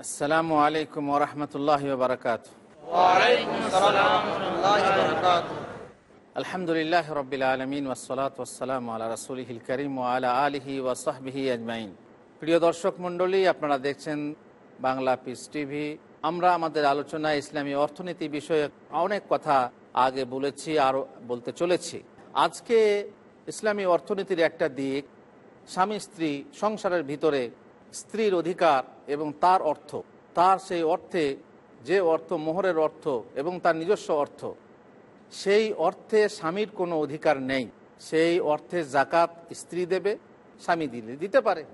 আসসালামু আলাইকুম ওরহমতুল্লাহ বারকাত আলহামদুলিল্লাহ রবিল আলমিন ওসলাত ওসালাম আল্লাহ রসুলহিল করিম ও আলা আলহি ওয়াসাহবিহি আজমাইন প্রিয় দর্শক মণ্ডলী আপনারা দেখছেন বাংলা পিস টিভি আমরা আমাদের আলোচনায় ইসলামী অর্থনীতি বিষয়ে অনেক কথা আগে বলেছি আর বলতে চলেছি আজকে ইসলামী অর্থনীতির একটা দিক স্বামী স্ত্রী সংসারের ভিতরে স্ত্রীর অধিকার এবং তার অর্থ। তার সেই অর্থে, যে অর্থ মোহরের অর্থ এবং তার নিজস্ব অর্থ, সেই অর্থে স্বামীর কোনো অধিকার নেই। সেই অর্থে জাকাত স্ত্রী দেবে, স্বামী দিলে দিতে পারে।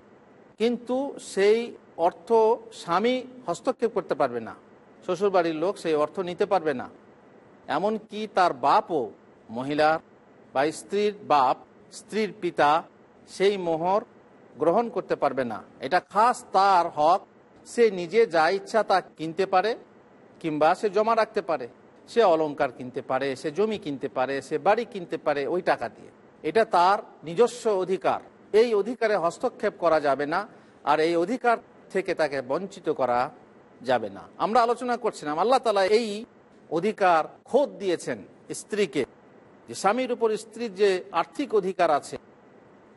কিন্তু সেই অর্থ স্বামী হস্তক্ষেপ করতে পারবে না। শ্বশুরবাড়ির লোক সেই অর্থ নিতে পারবে না। এমনকি তার বাপও মহিলার বা স্ত্রীর বাপ, স্ত্রীর পিতা সেই মোহর গ্রহণ করতে পারবে না। এটা খাস তার হক। সে নিজে যা ইচ্ছা তা কিনতে পারে, কিংবা সে জমা রাখতে পারে। সে অলংকার কিনতে পারে, সে জমি কিনতে পারে, সে বাড়ি কিনতে পারে ওই টাকা দিয়ে। এটা তার নিজস্ব অধিকার। এই অধিকারে হস্তক্ষেপ করা যাবে না, আর এই অধিকার থেকে তাকে বঞ্চিত করা যাবে না। আমরা আলোচনা করছিলাম, আল্লাহ তালা এই অধিকার খোদ দিয়েছেন স্ত্রীকে। যে স্বামীর উপর স্ত্রীর যে আর্থিক অধিকার আছে,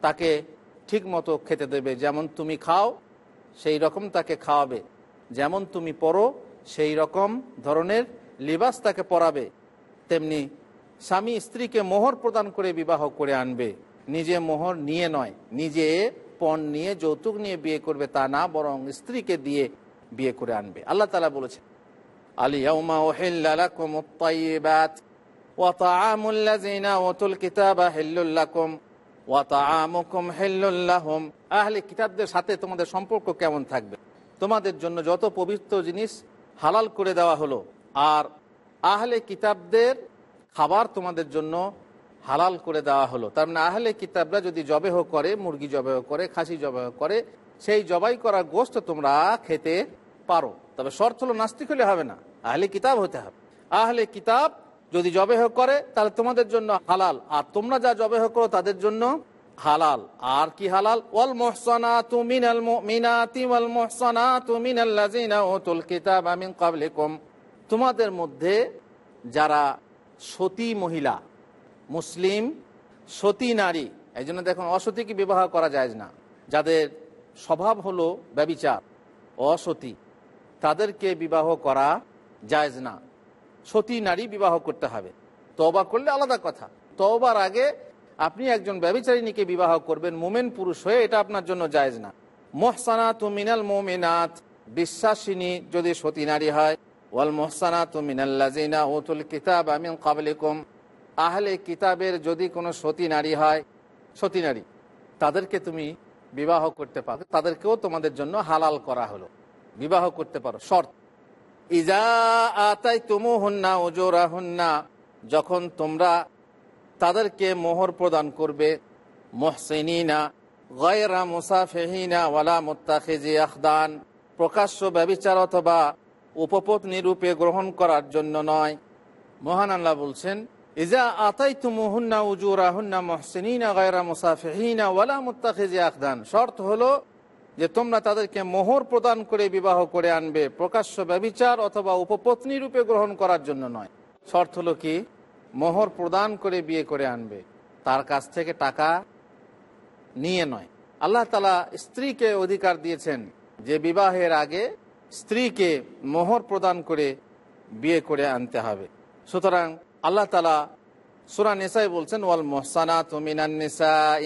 তাকে ঠিক মতো খেতে দেবে, যেমন তুমি খাও, সেই রকম তাকে খাওয়াবে। যেমন তুমি পরো সেই রকম ধরনের লিবাস তাকে পরাবে। তেমনি স্বামী স্ত্রীকে মোহর প্রদান করে বিবাহ করে আনবে। নিজে মোহর নিয়ে নয়, নিজে পণ নিয়ে, যৌতুক নিয়ে বিয়ে করবে, তা না, বরং স্ত্রীকে দিয়ে বিয়ে করে আনবে। আল্লাহ তালা বলেছে আলিয়াউমা ওহেল্লাকুম ওয়াতামুকুম হেল্লাহম আহলে কিতাবদের সাথে তোমাদের সম্পর্ক কেমন থাকবে? তোমাদের জন্য যত পবিত্র জিনিস হালাল করে দেওয়া হলো, আর আহলে কিতাবদের খাবার তোমাদের জন্য হালাল করে দেওয়া হলো। তার মানে আহলে কিতাবরা যদি জবেহ করে, মুরগি জবেহ করে, খাসি জবেহ করে, সেই জবাই করা গোস্ত তোমরা খেতে পারো। তবে শর্ত হলো নাস্তিক হলে হবে না, আহলে কিতাব হতে হবে। আহলে কিতাব যদি জবেহ করে, তাহলে তোমাদের জন্য হালাল। আর তোমরা যা জবেহ করো, তাদের জন্য হালাল। আর কি হালাল? ওয়াল মুহসানাতু মিনাল মুমিনাতি ওয়াল মুহসানাতু মিনাল্লাযিনা উতুল কিতাবা মিন ক্বাবলিকুম। তোমাদের মধ্যে যারা সতী মহিলা, মুসলিম, সতী নারী, এই জন্য দেখুন অসতীকে বিবাহ করা যায় না। যাদের স্বভাব হলো ব্যবিচার, অসতী, তাদেরকে বিবাহ করা জায়জ না। সতী নারী বিবাহ করতে হবে। তবা করলে আলাদা কথা। তবার আগে আপনি একজন ব্যবচারিণীকে বিবাহ করবেন, মোমেন পুরুষ হয়ে, এটা আপনার জন্য জায়জ না। মোহসানাত মিনাল মোমেনাথ বিশ্বাসিনী যদি সতী নারী হয়, ওয়াল মোহসানাত মিনাল্লাজিনা উতুল কিতাব আমিন কাবলিকুম আহলে কিতাবের যদি কোনো সতী নারী হয়, সতী নারী, তাদেরকে তুমি বিবাহ করতে পারো। তাদেরকেও তোমাদের জন্য হালাল করা হলো। বিবাহ করতে পারো, শর্ত। ইজা যখন তোমরা তাদেরকে মোহর প্রদান করবে ওয়ালা আখদান, প্রকাশ্য ব্যবিচার অথবা উপপত্নী রূপে গ্রহণ করার জন্য নয়। মহান আল্লাহ বলছেন, ইজা আতাই তুমুহুন্না উজুরা হুন্না মহসিনা গয়রা মুসাফেহিনা ওয়ালা মুত্তাখিজি আখদান। শর্ত হলো যে তোমরা তাদেরকে মোহর প্রদান করে বিবাহ করে আনবে, প্রকাশ্য ব্যবিচার অথবা উপপত্নী রূপে গ্রহণ করার জন্য নয়। শর্ত হলো কি? মোহর প্রদান করে বিয়ে করে আনবে। তার কাছ থেকে টাকা নিয়ে নয়। আল্লাহ তালা স্ত্রীকে অধিকার দিয়েছেন যে বিবাহের আগে স্ত্রীকে মোহর প্রদান করে বিয়ে করে আনতে হবে। সুতরাং আল্লাহ তালা সুরা নেসাই বলছেন, ওয়াল মোহসানা নিসাই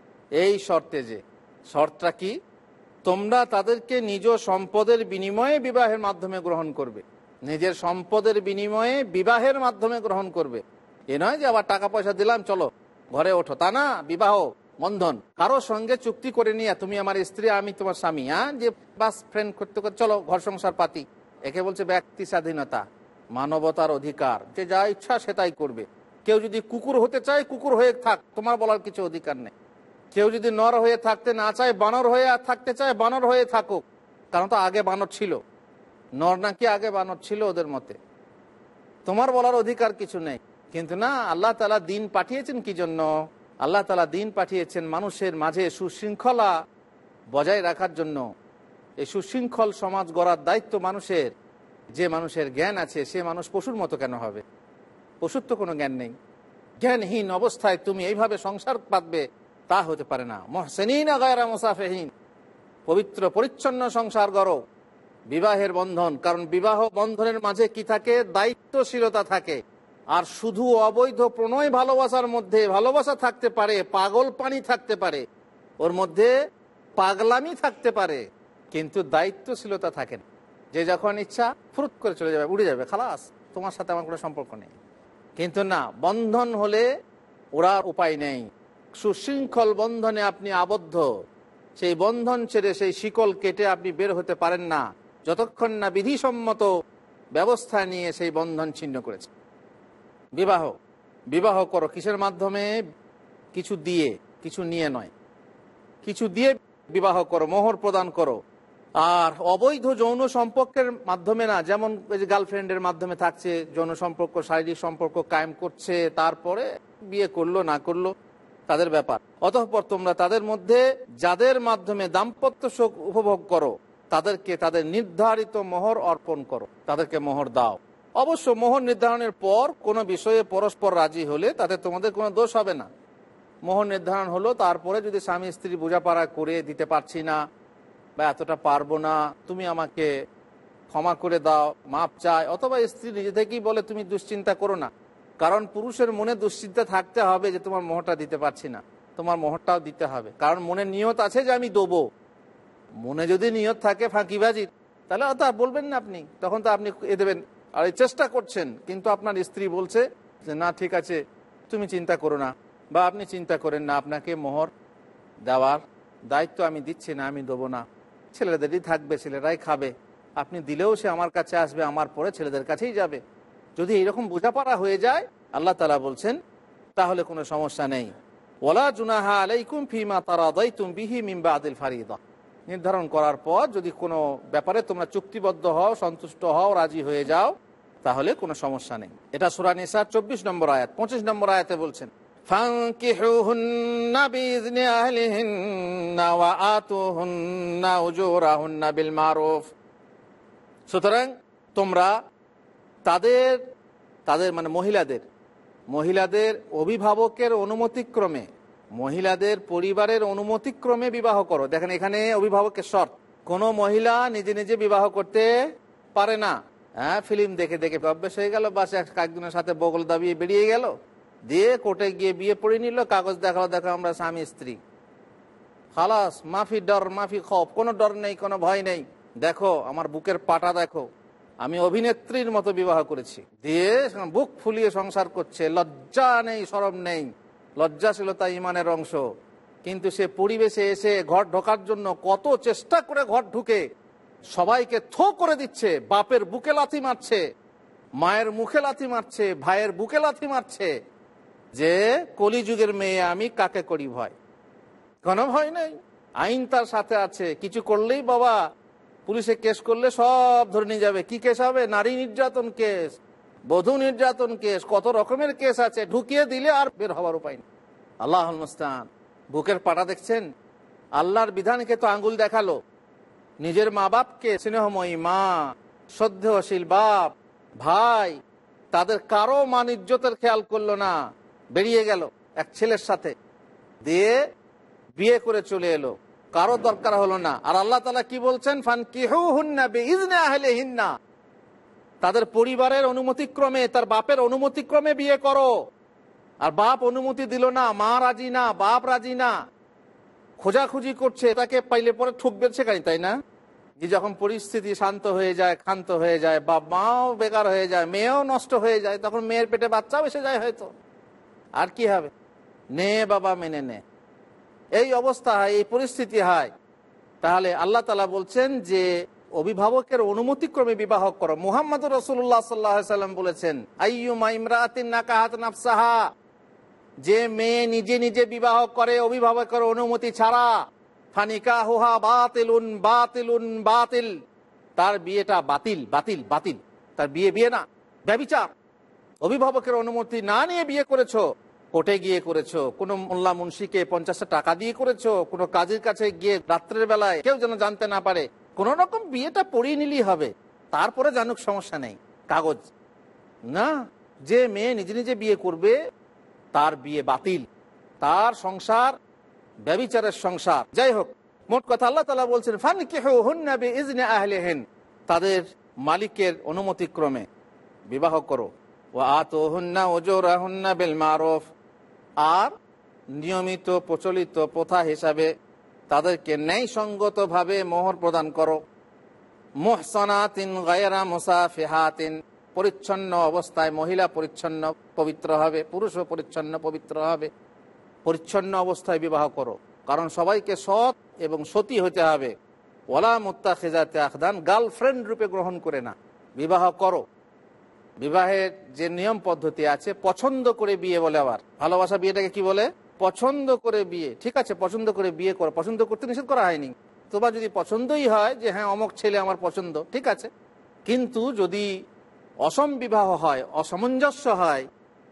এই শর্তে যে, শর্তটা কি? তোমরা তাদেরকে নিজ সম্পদের বিনিময়ে বিবাহের মাধ্যমে গ্রহণ করবে। নিজের সম্পদের বিনিময়ে বিবাহের মাধ্যমে গ্রহণ করবে। এ নয় যে, আবার টাকা পয়সা দিলাম, চলো, ঘরে ওঠো। তা না, বিবাহ, বন্ধন। কারও সঙ্গে চুক্তি করে নিয়ে, তুমি আমার স্ত্রী, আমি তোমার স্বামী হ্যাঁ? যে, বাস ফ্রেন্ড করতে করতে, চলো, ঘর সংসার পাতি। একে বলছে ব্যক্তি স্বাধীনতা, মানবতার অধিকার। যে যা ইচ্ছা সেটাই করবে। কেউ যদি কুকুর হতে চায়, কুকুর হয়ে থাক, তোমার বলার কিছু অধিকার নেই। কেউ যদি নর হয়ে থাকতে না চায়, বানর হয়ে থাকতে চায়, বানর হয়ে থাকুক। কারণ তো আগে বানর ছিল। নর নাকি আগে বানর ছিল ওদের মতে। তোমার বলার অধিকার কিছু নেই। কিন্তু না, আল্লাহ তালা দিন পাঠিয়েছেন কি জন্য? আল্লাহ তালা দিন পাঠিয়েছেন মানুষের মাঝে সুশৃঙ্খলা বজায় রাখার জন্য। এই সুশৃঙ্খল সমাজ গড়ার দায়িত্ব মানুষের। যে মানুষের জ্ঞান আছে, সে মানুষ পশুর মতো কেন হবে? পশুর তো কোনো জ্ঞান নেই। জ্ঞানহীন অবস্থায় তুমি এইভাবে সংসার পাতবে। তা হতে পারে না। মহসেনিন গায়রা মুসাফেহীন। পবিত্র পরিচ্ছন্ন সংসার গড়ো। বিবাহের বন্ধন, কারণ বিবাহ বন্ধনের মাঝে কি থাকে? দায়িত্বশীলতা থাকে। আর শুধু অবৈধ প্রণয় ভালোবাসার মধ্যে ভালোবাসা থাকতে পারে, পাগল পানি থাকতে পারে। ওর মধ্যে পাগলামি থাকতে পারে, কিন্তু দায়িত্বশীলতা থাকে না। যে যখন ইচ্ছা ফুরুত করে চলে যাবে, উড়ে যাবে, খালাস, তোমার সাথে আমার কোনো সম্পর্ক নেই। কিন্তু না, বন্ধন হলে ওরা উপায় নেই। সুশৃঙ্খল বন্ধনে আপনি আবদ্ধ। সেই বন্ধন ছেড়ে সেই শিকল কেটে আপনি বের হতে পারেন না। যতক্ষণ না বিধিসম্মত ব্যবস্থা নিয়ে সেই বন্ধন ছিন্ন করেছে। বিবাহ। বিবাহ করো কিসের মাধ্যমে? কিছু দিয়ে, কিছু নিয়ে নয়। কিছু দিয়ে বিবাহ করো, মোহর প্রদান করো। আর অবৈধ যৌন সম্পর্কের মাধ্যমে না, যেমন যে গার্লফ্রেন্ডের মাধ্যমে থাকছে, যৌন সম্পর্ক, শারীরিক সম্পর্ক কায়েম করছে, তারপরে বিয়ে করল, না করল তাদের ব্যাপার। অতঃপর তোমরা তাদের মধ্যে যাদের মাধ্যমে দাম্পত্য সুখ উপভোগ করো, তাদেরকে তাদের নির্ধারিত মোহর অর্পণ করো, তাদেরকে মোহর দাও। অবশ্য মোহর নির্ধারণের পর কোনো বিষয়ে পরস্পর রাজি হলে তাতে তোমাদের কোনো দোষ হবে না। মোহর নির্ধারণ হলো, তারপরে যদি স্বামী স্ত্রী বোঝাপড়া করে দিতে পারছি না, বা এতটা পারব না, তুমি আমাকে ক্ষমা করে দাও, মাপ চায় অথবা স্ত্রী নিজে থেকেই বলে তুমি দুশ্চিন্তা করো না। কারণ পুরুষের মনে দুশ্চিন্তা থাকতে হবে যে তোমার মোহরটা দিতে পারছি না। তোমার মোহরটাও দিতে হবে। কারণ মনে নিয়ত আছে যে আমি দেবো। মনে যদি নিয়ত থাকে ফাঁকিবাজির তাহলে তা বলবেন না আপনি। তখন তো আপনি এ দেবেন, আর, চেষ্টা করছেন। কিন্তু আপনার স্ত্রী বলছে যে, না, ঠিক আছে, তুমি চিন্তা করো না। বা, আপনি চিন্তা করেন না, আপনাকে মোহর দেওয়ার দায়িত্ব আমি দিচ্ছি না, আমি দেবো না। ছেলেদেরই থাকবে, ছেলেরাই খাবে। আপনি দিলেও সে আমার কাছে আসবে, আমার পরে ছেলেদের কাছেই যাবে। যদি এরকম বোঝাপড়া হয়ে যায়, আল্লাহ তালা বলছেন, তাহলে কোনো সমস্যা নেই। ওলা জুনাহা আলাইকুম ফিমা তারাদাই বিহি মিম্বা আদিল ফারিদা। নির্ধারণ করার পর যদি কোনো ব্যাপারে তোমরা চুক্তিবদ্ধ হও, সন্তুষ্ট হও, রাজি হয়ে যাও, তাহলে কোনো সমস্যা নেই। এটা সুরা নিসার চব্বিশ নম্বর আয়াত, পঁচিশ নম্বর আয়াতে বলছেন সুতরাং তোমরা তাদের তাদের মানে মহিলাদের মহিলাদের অভিভাবকের অনুমতিক্রমে, মহিলাদের পরিবারের অনুমতিক্রমে বিবাহ করো। দেখেন এখানে অভিভাবকের শর্ত, কোনো মহিলা নিজে নিজে বিবাহ করতে পারে না। হ্যাঁ ফিল্ম দেখে দেখে অভ্যেস হয়ে গেল, বাস এক একজনের সাথে বগল দাবিয়ে বেরিয়ে গেল। দিয়ে কোর্টে গিয়ে বিয়ে পড়ে নিল, কাগজ দেখাল, দেখো আমরা স্বামী, স্ত্রী। খালাস, মাফি ডর, মাফি খপ, কোনো ডর নেই, কোনো ভয় নেই। দেখো, আমার বুকের পাটা দেখো। আমি অভিনেত্রীর মতো বিবাহ করেছি। দিয়ে বুক ফুলিয়ে সংসার করছে, লজ্জা নেই, সরম নেই। লজ্জাশীলতা ইমানের অংশ। কিন্তু সে পরিবেশে এসে ঘর ঢোকার জন্য কত চেষ্টা করে ঘর ঢুকে, সবাইকে থো করে দিচ্ছে, বাপের বুকে লাথি মারছে, মায়ের মুখে লাথি মারছে, ভাইয়ের বুকে লাথি মারছে। যে কলিযুগের মেয়ে আমি কাকে করি ভয়? কোনো ভয় নেই। আইন তার সাথে আছে, কিছু করলেই বাবা পুলিশে কেস করলে সব ধরে নিয়ে যাবে। কি কেস হবে? নারী নির্যাতন কেস, বধূ নির্যাতন কেস, কত রকমের কেস আছে? ঢুকিয়ে দিলে আর বের হওয়ার উপায় নেই। আল্লাহ মুস্তান বুকের পাটা দেখছেন? আল্লাহর বিধানকে তো আঙ্গুল দেখাল। নিজের মা বাপকে স্নেহময়ী মা শ্রদ্ধেয়শীল বাপ, ভাই, তাদের কারও মান ইজ্জতের খেয়াল করল না। বেরিয়ে গেল এক ছেলের সাথে। দিয়ে বিয়ে করে চলে এলো। কারও দরকার হলো না। আর আল্লাহ তালা কি বলছেন? ফান কিহু হুন্না ইজনে আহলে হিন্না তাদের পরিবারের অনুমতিক্রমে, তার বাপের অনুমতিক্রমে বিয়ে করো। আর বাপ অনুমতি দিল না, মা রাজি না, বাপ রাজি না। খোঁজাখুঁজি করছে তাকে পাইলে পরে ঠুকবে সেখানে তাই না? যে যখন পরিস্থিতি শান্ত হয়ে যায়, ক্ষান্ত হয়ে যায় বা মাও বেকার হয়ে যায়, মেয়েও নষ্ট হয়ে যায়, তখন মেয়ের পেটে বাচ্চাও এসে যায় হয়তো। আর কি হবে? নে বাবা, মেনে নে। এই অবস্থা হয় এই পরিস্থিতি হয়। তাহলে আল্লাহ তালা বলছেন যে, অভিভাবকের অনুমতিক্রমে বিবাহ করো। মুহাম্মদ রসুল্লাহ সাল্লাম বলেছেন নাফসাহা। যে মেয়ে নিজে নিজে বিবাহ করে, অভিভাবকের অনুমতি ছাড়া ফানিকা হুহা বাতিলুন বাতিলুন, বাতিল। তার বিয়েটা বাতিল বাতিল বাতিল। তার বিয়ে বিয়ে না, ব্যবিচার। অভিভাবকের অনুমতি না নিয়ে বিয়ে করেছ। কোর্টে গিয়ে করেছ? কোনো মোল্লা মুন্সিকে পঞ্চাশটা টাকা দিয়ে করেছ? কোনো কাজের কাছে গিয়ে রাত্রের বেলায় কেউ যেন জানতে না পারে? কোন রকম বিয়েটা পড়িয়ে নিলেই হবে। তারপরে জানুক, সমস্যা নেই। কাগজ। না, যে মেয়ে নিজে নিজে বিয়ে করবে, তার বিয়ে বাতিল। তার সংসার, ব্যবিচারের সংসার। যাই হোক, মোট কথা আল্লাহ তালা বলছেন ফান কেহ হুন্নাবে ইজনে আহলে হেন তাদের মালিকের অনুমতিক্রমে বিবাহ করো। ও আত হুন্না ওজোরা হুন্না বেল মারফ। আর নিয়মিত প্রচলিত প্রথা হিসাবে তাদেরকে ন্যায়সঙ্গতভাবে মোহর প্রদান করো। মোহসনাতিন গায়রা মুসাফিহাতিন। পরিচ্ছন্ন অবস্থায় মহিলা পরিচ্ছন্ন, পবিত্র হবে। পুরুষও পরিচ্ছন্ন, পবিত্র হবে। পরিচ্ছন্ন অবস্থায় বিবাহ করো। কারণ সবাইকে সৎ এবং সতী হতে হবে। ওলা মুত্তা খেজাতে আখদান গার্লফ্রেন্ড রূপে গ্রহণ করে না। বিবাহ করো। বিবাহের যে নিয়ম পদ্ধতি আছে, পছন্দ করে বিয়ে বলে আবার। ভালোবাসা বিয়েটাকে কি বলে? পছন্দ করে বিয়ে। ঠিক আছে, পছন্দ করে বিয়ে করো। পছন্দ করতে নিষেধ করা হয়নি। তোমার যদি পছন্দই হয় যে হ্যাঁ অমক ছেলে আমার পছন্দ ঠিক আছে। কিন্তু যদি অসম বিবাহ হয়, অসামঞ্জস্য হয়,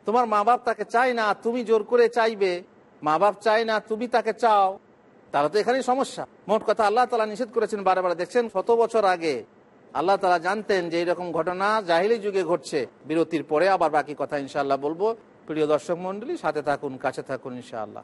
তোমার মা বাপ তাকে চায় না, তুমি জোর করে চাইবে মা বাপ চায় না, তুমি তাকে চাও, তাহলে তো এখানেই সমস্যা। মোট কথা আল্লাহ তালা নিষেধ করেছেন বারে বারে। দেখছেন, শত বছর আগে আল্লাহ তালা জানতেন যে এরকম ঘটনা জাহিলি যুগে ঘটছে। বিরতির পরে আবার বাকি কথা ইনশাল্লাহ বলব। প্রিয় দর্শক মন্ডলী সাথে থাকুন, কাছে থাকুন ইনশাআল্লাহ।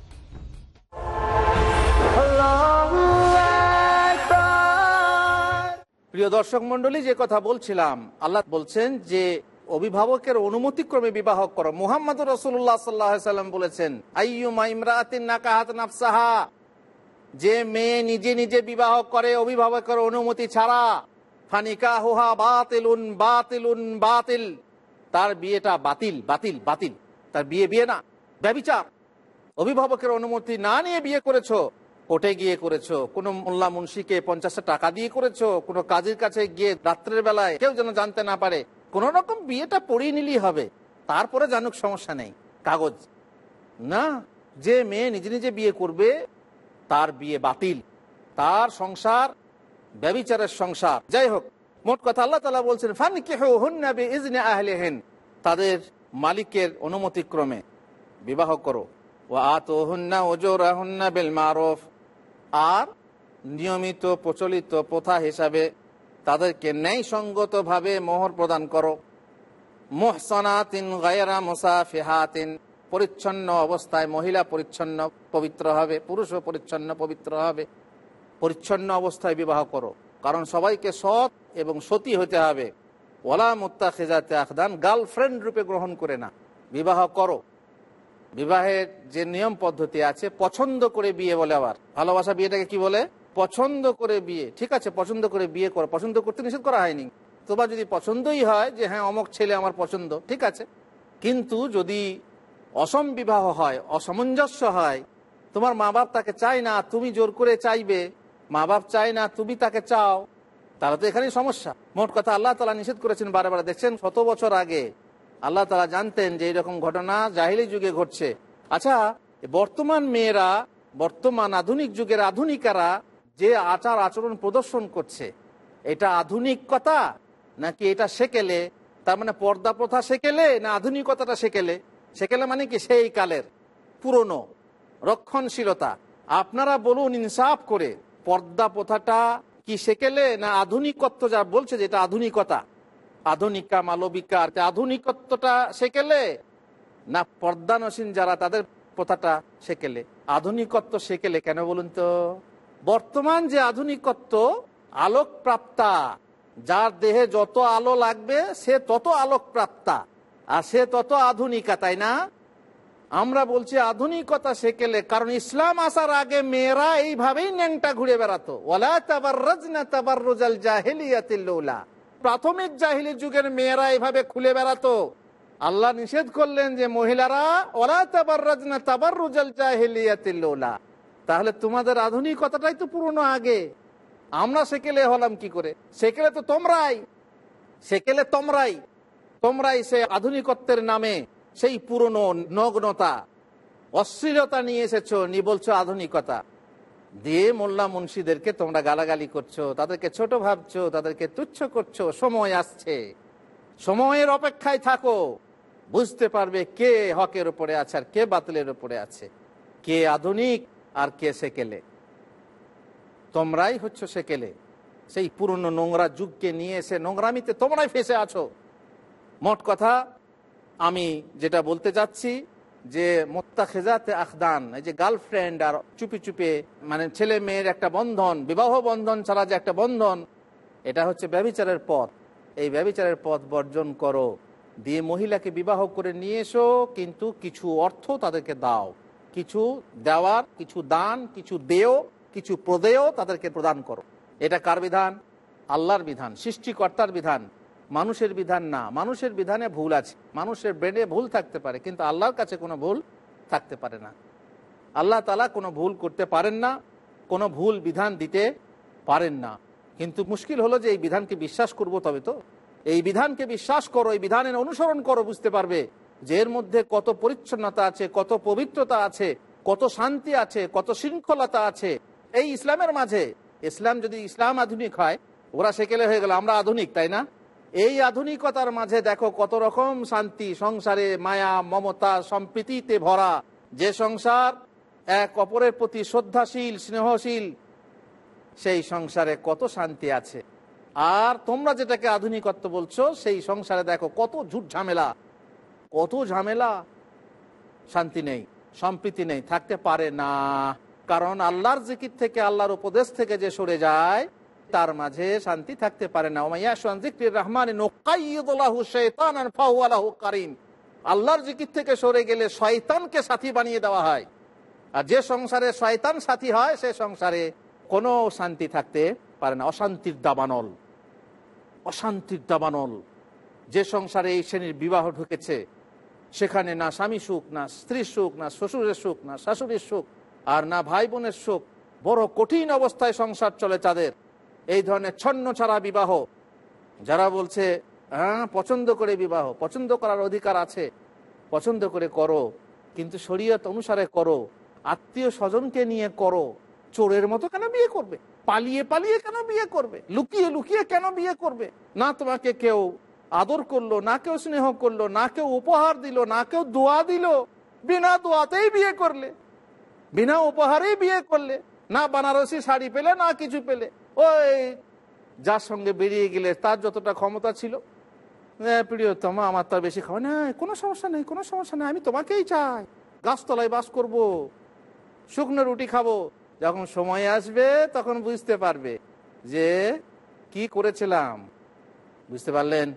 প্রিয় দর্শক মন্ডলী যে কথা বলছিলাম, আল্লাহ বলছেন যে অভিভাবকের অনুমতিক্রমে বিবাহ করো। মুহাম্মদ রসুল্লাহ সাল্লাহ সাল্লাম বলেছেন নাফসাহা। যে মেয়ে নিজে নিজে বিবাহ করে, অভিভাবকের অনুমতি ছাড়া ফানিকা হুহা বাতিলুন বাতিলুন, বাতিল। তার বিয়েটা বাতিল বাতিল বাতিল। তার বিয়ে বিয়ে না, ব্যবিচার। অভিভাবকের অনুমতি না নিয়ে বিয়ে করেছ কোর্টে গিয়ে করেছ? কোনো মোল্লা মুন্সিকে পঞ্চাশটা টাকা দিয়ে করেছ? কোনো কাজের কাছে গিয়ে রাত্রের বেলায় কেউ যেন জানতে না পারে? কোন রকম বিয়েটা পড়িয়ে নিলেই হবে। তারপরে জানুক, সমস্যা নেই। কাগজ। না, যে মেয়ে নিজে নিজে বিয়ে করবে, তার বিয়ে বাতিল। তার সংসার, ব্যবিচারের সংসার। যাই হোক, মোট কথা আল্লাহ তালা বলছেন ফান কেহ হুন্নাবি ইজনে আহলে হেন তাদের মালিকের অনুমতিক্রমে বিবাহ করো। ও আত হুন্না ওজোর বেল মারফ। আর নিয়মিত প্রচলিত প্রথা হিসাবে তাদেরকে ন্যায়সঙ্গতভাবে মোহর প্রদান করো। মোহসনাতিন গায়রা মুসাফিহাতিন। পরিচ্ছন্ন অবস্থায় মহিলা পরিচ্ছন্ন পবিত্র হবে পুরুষও পরিচ্ছন্ন পবিত্র হবে। পরিচ্ছন্ন অবস্থায় বিবাহ করো। কারণ সবাইকে সৎ এবং সতী হতে হবে। ওলা মুত্তা খেজাতে আখদান গার্লফ্রেন্ড রূপে গ্রহণ করে না। বিবাহ করো। বিবাহের যে নিয়ম পদ্ধতি আছে, পছন্দ করে বিয়ে বলে আবার। ভালোবাসা বিয়েটাকে কি বলে? পছন্দ করে বিয়ে। ঠিক আছে, পছন্দ করে বিয়ে করো, পছন্দ করতে নিষেধ করা হয়নি। তোমার যদি পছন্দই হয় যে হ্যাঁ অমক ছেলে আমার পছন্দ, ঠিক আছে। কিন্তু যদি অসম বিবাহ হয়, অসামঞ্জস্য হয়, তোমার মা বাপ তাকে চায় না, তুমি জোর করে চাইবে মা বাপ চায় না, তুমি তাকে চাও, তাহলে তো এখানেই সমস্যা। মোট কথা আল্লাহ তালা নিষেধ করেছেন বারে বারে। দেখছেন, শত বছর আগে আল্লাহ তালা জানতেন যে এরকম ঘটনা জাহিলি যুগে ঘটছে। আচ্ছা বর্তমান মেয়েরা, বর্তমান আধুনিক যুগের আধুনিকারা যে আচার আচরণ প্রদর্শন করছে, এটা আধুনিকতা নাকি এটা সেকেলে? তার মানে পর্দা প্রথা সেকেলে না আধুনিকতাটা সেকেলে? সেকেলে মানে কি সেই কালের, পুরনো, রক্ষণশীলতা। আপনারা বলুন ইনসাফ করে, পর্দা প্রথাটা কি সেকেলে না আধুনিকত্ব যা বলছে যেটা আধুনিকতা? আধুনিকা মালবিকা আর যে আধুনিকত্বটা সেকেলে, না পর্দানসীন যারা তাদের প্রথাটা সেকেলে। আধুনিকত্ব সেকেলে কেন বলুন তো? বর্তমান যে আধুনিকত্ব আলোক প্রাপ্তা যার দেহে যত আলো লাগবে, সে তত আলোক প্রাপ্তা আর সে তত আধুনিকা, তাই না? আমরা বলছি আধুনিকতা সেকেলে, কারণ ইসলাম আসার আগে মেয়েরা এইভাবেই ন্যাংটা ঘুরে বেড়াতো। ওলা তাবার রজনা তাবার রোজাল জাহেলিয়াতিল্লা প্রাথমিক জাহিলি যুগের মেয়েরা এইভাবে খুলে বেড়াতো। আল্লাহ নিষেধ করলেন যে, মহিলারা, ওলা তাবার রজনা তাবার রোজাল জাহেলিয়াতিল্লা তাহলে তোমাদের আধুনিকতাটাই তো পুরনো আগে। আমরা সেকেলে হলাম কি করে? সেকেলে তো তোমরাই। সেকেলে তোমরাই। তোমরাই সে আধুনিকত্বের নামে সেই পুরনো নগ্নতা। অশ্লীলতা নিয়ে এসেছ নি বলছো আধুনিকতা। দিয়ে মোল্লা মুন্সিদেরকে তোমরা গালাগালি করছ, তাদেরকে ছোট ভাবছ, তাদেরকে তুচ্ছ করছ, সময় আসছে। সময়ের অপেক্ষায় থাকো। বুঝতে পারবে কে হকের উপরে আছে আর কে বাতিলের উপরে আছে। কে আধুনিক আর কে সেকেলে। তোমরাই হচ্ছে সেকেলে। সেই পুরনো নোংরা যুগকে নিয়ে এসে নোংরামিতে তোমরাই ফেসে আছো। মোট কথা, আমি যেটা বলতে চাচ্ছি যে মোত্তা খেজাতে আখদান, এই যে গার্লফ্রেন্ড আর চুপি চুপে মানে ছেলে মেয়ের একটা বন্ধন, বিবাহ বন্ধন ছাড়া যে একটা বন্ধন, এটা হচ্ছে ব্যবিচারের পথ। এই ব্যবিচারের পথ বর্জন করো। দিয়ে মহিলাকে বিবাহ করে নিয়ে এসো, কিন্তু কিছু অর্থ তাদেরকে দাও। কিছু দেওয়ার, কিছু দান, কিছু দেও, কিছু প্রদেয় তাদেরকে প্রদান করো। এটা কার বিধান? আল্লাহর বিধান, সৃষ্টিকর্তার বিধান। মানুষের বিধান না। মানুষের বিধানে ভুল আছে। মানুষের ব্রেনে ভুল থাকতে পারে, কিন্তু আল্লাহর কাছে কোনো ভুল থাকতে পারে না। আল্লাহ তালা কোনো ভুল করতে পারেন না, কোনো ভুল বিধান দিতে পারেন না। কিন্তু মুশকিল হলো যে এই বিধানকে বিশ্বাস করব তবে তো। এই বিধানকে বিশ্বাস করো, এই বিধানের অনুসরণ করো, বুঝতে পারবে যে এর মধ্যে কত পরিচ্ছন্নতা আছে, কত পবিত্রতা আছে, কত শান্তি আছে, কত শৃঙ্খলতা আছে। এই ইসলামের মাঝে, ইসলাম যদি ইসলাম আধুনিক হয়, ওরা সেকেলে হয়ে গেল, আমরা আধুনিক, তাই না? এই আধুনিকতার মাঝে দেখো কত রকম শান্তি, সংসারে মায়া, মমতা, সম্প্রীতিতে ভরা। যে সংসার এক অপরের প্রতি শ্রদ্ধাশীল, স্নেহশীল, সেই সংসারে কত শান্তি আছে। আর তোমরা যেটাকে আধুনিকত্ব বলছো, সেই সংসারে দেখো কত ঝুট ঝামেলা। কত ঝামেলা। শান্তি নেই, সম্প্রীতি নেই, থাকতে পারে না। কারণ আল্লাহর জিকির থেকে, আল্লাহর উপদেশ থেকে যে সরে যায় তার মাঝে শান্তি থাকতে পারে না। রহমান আল্লাহর জিকির থেকে সরে গেলে শয়তানকে সাথী বানিয়ে দেওয়া হয়। আর যে সংসারে শয়তান সাথী হয়, সে সংসারে কোনো শান্তি থাকতে পারে না। অশান্তির দাবানল। অশান্তির দাবানল। যে সংসারে এই শ্রেণির বিবাহ ঢুকেছে, সেখানে না স্বামী সুখ, না স্ত্রীর সুখ, না শ্বশুরের সুখ, না শাশুড়ির সুখ, আর না ভাই বোনের সুখ, বড় কঠিন অবস্থায় সংসার চলে তাদের। এই ধরনের ছন্ন ছাড়া বিবাহ। যারা বলছে হ্যাঁ পছন্দ করে বিবাহ, পছন্দ করার অধিকার আছে, পছন্দ করে করো, কিন্তু শরীয়ত অনুসারে করো, আত্মীয় স্বজনকে নিয়ে করো, চোরের মতো কেন বিয়ে করবে? পালিয়ে পালিয়ে কেন বিয়ে করবে? লুকিয়ে লুকিয়ে কেন বিয়ে করবে? না তোমাকে কেউ আদর করল, না কেউ স্নেহ করল, না কেউ উপহার দিল, না কেউ দোয়া দিল, বিনা দোয়াতেই বিয়ে করলে। বিনা উপহারেই বিয়ে করলে, না বানারসি শাড়ি পেলে, না কিছু পেলে। ওই যার সঙ্গে বেরিয়ে গেলে তার যতটা ক্ষমতা ছিল প্রিয়তম, আমার তার বেশি খাওয়া না কোনো সমস্যা নেই, কোনো সমস্যা নেই, আমি তোমাকেই চাই। গাছতলায় বাস করব, শুকনো রুটি খাব। যখন সময় আসবে, তখন বুঝতে পারবে যে কি করেছিলাম। বুঝতে পারলেন?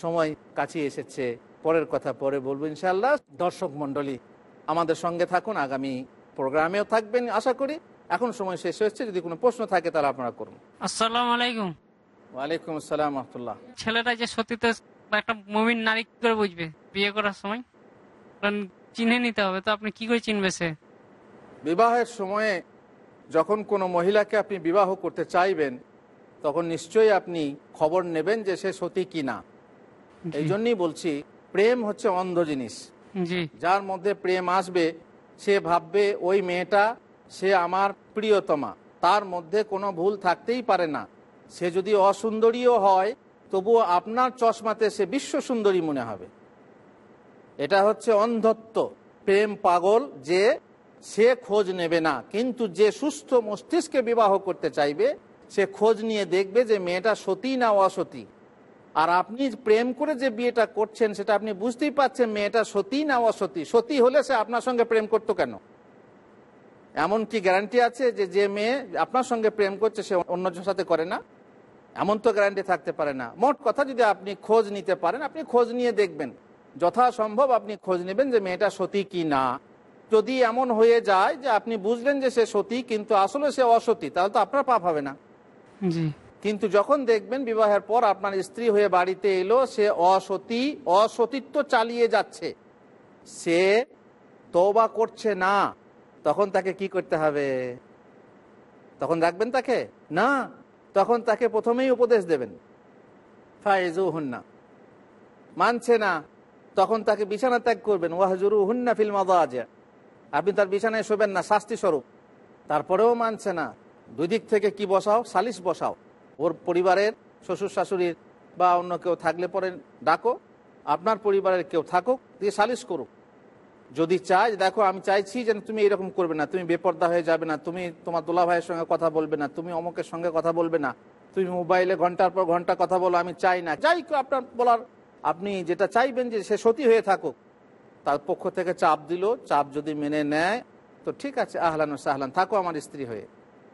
সময় কাছে এসেছে। পরের কথা পরে বলব ইনশাল্লাহ দর্শক মন্ডলী আমাদের সঙ্গে থাকুন। আগামী প্রোগ্রামেও থাকবেন, আশা করি। এখন সময় শেষ হয়েছে যদি কোনো প্রশ্ন থাকে তাহলে আপনারা করুন। আসসালামু আলাইকুম। ওয়ালাইকুম আসসালাম রহমতুল্লাহ। ছেলেটা যে সতীত একটা মমিন নারী কি করে বুঝবে? বিয়ে করার সময়? কারণ চিনে নিতে হবে তো আপনি কি করে চিনবে সে? বিবাহের সময়ে যখন কোনো মহিলাকে আপনি বিবাহ করতে চাইবেন তখন নিশ্চয়ই আপনি খবর নেবেন যে সে সতী কি না এই জন্যই বলছি প্রেম হচ্ছে অন্ধ জিনিস। যার মধ্যে প্রেম আসবে সে ভাববে ওই মেয়েটা সে আমার প্রিয়তমা। তার মধ্যে কোনো ভুল থাকতেই পারে না। সে যদি অসুন্দরীও হয়, তবুও আপনার চশমাতে সে বিশ্ব সুন্দরী মনে হবে। এটা হচ্ছে অন্ধত্ব, প্রেম পাগল যে সে খোঁজ নেবে না, কিন্তু যে সুস্থ মস্তিষ্কে বিবাহ করতে চাইবে, সে খোঁজ নিয়ে দেখবে যে মেয়েটা সতী না অসতী। আর আপনি প্রেম করে যে বিয়েটা করছেন, সেটা আপনি বুঝতেই পারছেন মেয়েটা সতী না অসতী। সতী হলে সে আপনার সঙ্গে প্রেম করতো কেন? এমন কি গ্যারান্টি আছে যে যে মেয়ে আপনার সঙ্গে প্রেম করছে সে অন্যজনের সাথে করে না। এমন তো গ্যারান্টি থাকতে পারে না। মোট কথা যদি আপনি খোঁজ নিতে পারেন আপনি খোঁজ নিয়ে দেখবেন। যথাসম্ভব আপনি খোঁজ নেবেন যে মেয়েটা সতী কি না। যদি এমন হয়ে যায় যে আপনি বুঝলেন যে সে সতী কিন্তু আসলে সে অসতী তাহলে তো আপনার পাপ হবে না। কিন্তু যখন দেখবেন বিবাহের পর আপনার স্ত্রী হয়ে বাড়িতে এলো সে অসতী অসতীত্ব চালিয়ে যাচ্ছে। সে তওবা করছে না। তখন তাকে কি করতে হবে? তখন রাখবেন তাকে? না, তখন তাকে প্রথমেই উপদেশ দেবেন। ফাইজু হুন্না মানছে না, তখন তাকে বিছানা ত্যাগ করবেন। ওয়াহজুরু হুন্না ফিল মাদাজ। আপনি তার বিছানায় শোবেন না, শাস্তি স্বরূপ। তারপরেও মানছে না দুই দিক থেকে কি বসাও? সালিশ বসাও। ওর পরিবারের শ্বশুর শাশুড়ির বা অন্য কেউ থাকলে পরে ডাকো। আপনার পরিবারের কেউ থাকুক, দিয়ে সালিশ করুক। যদি চাই দেখো, আমি চাইছি যেন তুমি এরকম করবে না, তুমি বেপর্দা হয়ে যাবে না, তুমি তোমার দোলা ভাইয়ের সঙ্গে কথা বলবে না, তুমি অমুকের সঙ্গে কথা বলবে না, তুমি মোবাইলে ঘণ্টার পর ঘণ্টা কথা বলো, আমি চাই না। যাই আপনার বলার, আপনি যেটা চাইবেন যে সে সতী হয়ে থাকুক, তার পক্ষ থেকে চাপ দিল, চাপ যদি মেনে নেয়, তো ঠিক আছে, আহলান সাহলান, থাকো আমার স্ত্রী হয়ে।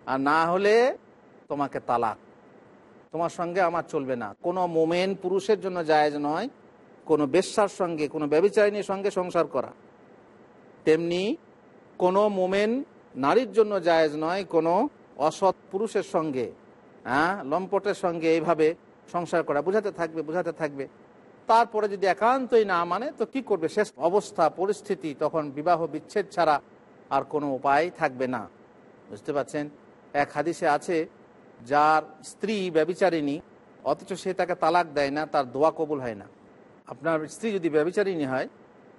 আর না হলে তোমাকে তালাক। তোমার সঙ্গে আমার চলবে না। কোনো মোমেন পুরুষের জন্য জায়েজ নয়, কোনো বেশ্যার সঙ্গে, কোনো ব্যবচারিণীর সঙ্গে সংসার করা। তেমনি কোনো মোমেন নারীর জন্য জায়েজ নয়, কোনো অসৎ পুরুষের সঙ্গে হ্যাঁ লম্পটের সঙ্গে এইভাবে সংসার করা, বুঝাতে থাকবে বুঝাতে থাকবে। তারপরে যদি একান্তই না মানে তো কি করবে? শেষ অবস্থা, পরিস্থিতি, তখন বিবাহ বিচ্ছেদ ছাড়া আর কোনো উপায় থাকবে না। বুঝতে পারছেন? এক হাদিসে আছে, যার স্ত্রী ব্যবিচারিণী অথচ সে তাকে তালাক দেয় না, তার দোয়া কবুল হয় না। আপনার স্ত্রী যদি ব্যবিচারিণী হয়,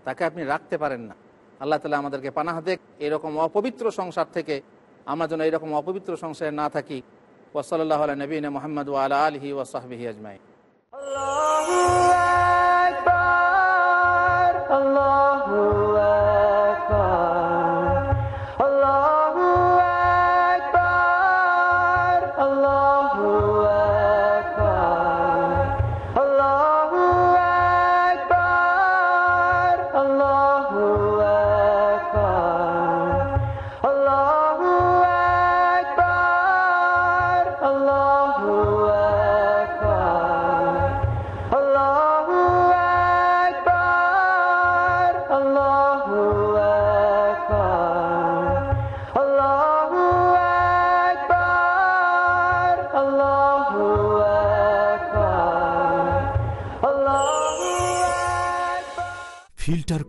তাকে আপনি রাখতে পারেন না। আল্লাহ তালা আমাদেরকে পানাহ দেখ, এরকম অপবিত্র সংসার থেকে আমরা যেন এরকম অপবিত্র সংসারে না থাকি। ওসল্লাহ নবীন মোহাম্মদ আলা আলহি ওসাহবিহি আজমাই ফিল্টার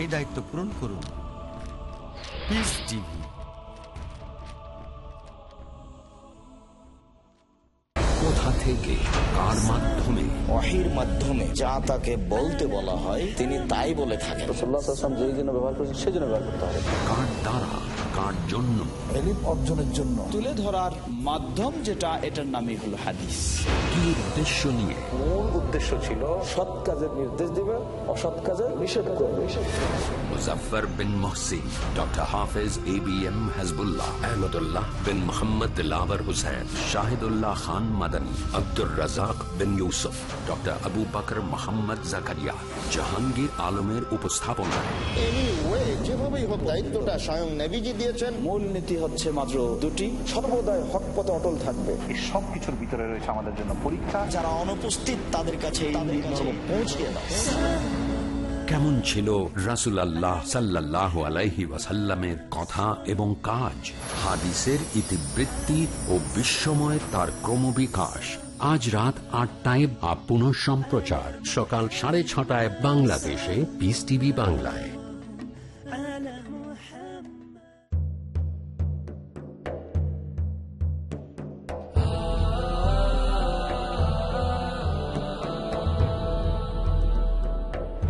এই দায়িত্ব পূরণ করুন। পিস টিভি কোথা থেকে কার মাধ্যমে? অহির মাধ্যমে যা তাকে বলতে বলা হয় তিনি তাই বলে থাকেন। যেই জন্য ব্যবহার করছেন সেই জন্য ব্যবহার করতে হবে। কার দ্বারা? কার জন্য। এলিম অর্জনের জন্য। তুলে ধরার মাধ্যম যেটা এটার নামই হলো হাদিস। কি উদ্দেশ্য নিয়ে? মূল উদ্দেশ্য ছিল সৎ কাজের নির্দেশ দিবে অসৎ কাজের নিষেধ করবে। Muzaffar bin Mohsin doctor Hafez A B M Hasbullah Ahmadullah bin Mohammad Hussain Shahidullah Khan Madani Abdur Razzak bin Yusuf doctor Abu Bakr Mohammad Zakaria. Jahangir আলমের উপস্থাপনায়। যেভাবেই হোক দায়িত্বটা স্বয়ং দিয়েছেন। মূল নীতি হচ্ছে মাত্র দুটি। সর্বদাই হকপথে অটল থাকবে। এই সব কিছুর ভিতরে রয়েছে আমাদের জন্য পরীক্ষা। যারা অনুপস্থিত তাদের কাছে এই মর্ম পৌঁছে দাও। কেমন ছিল রাসুল আল্লাহ সাল্লাহ আলাইহি ওয়াসাল্লামের কথা এবং কাজ? হাদিসের ইতিবৃত্তি ও বিশ্বময় তার ক্রমবিকাশ। আজ রাত আটটায় বা পুনঃ সম্প্রচার সকাল সাড়ে ছটায় বাংলাদেশে পিস টিভি বাংলায়।